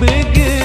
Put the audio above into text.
begin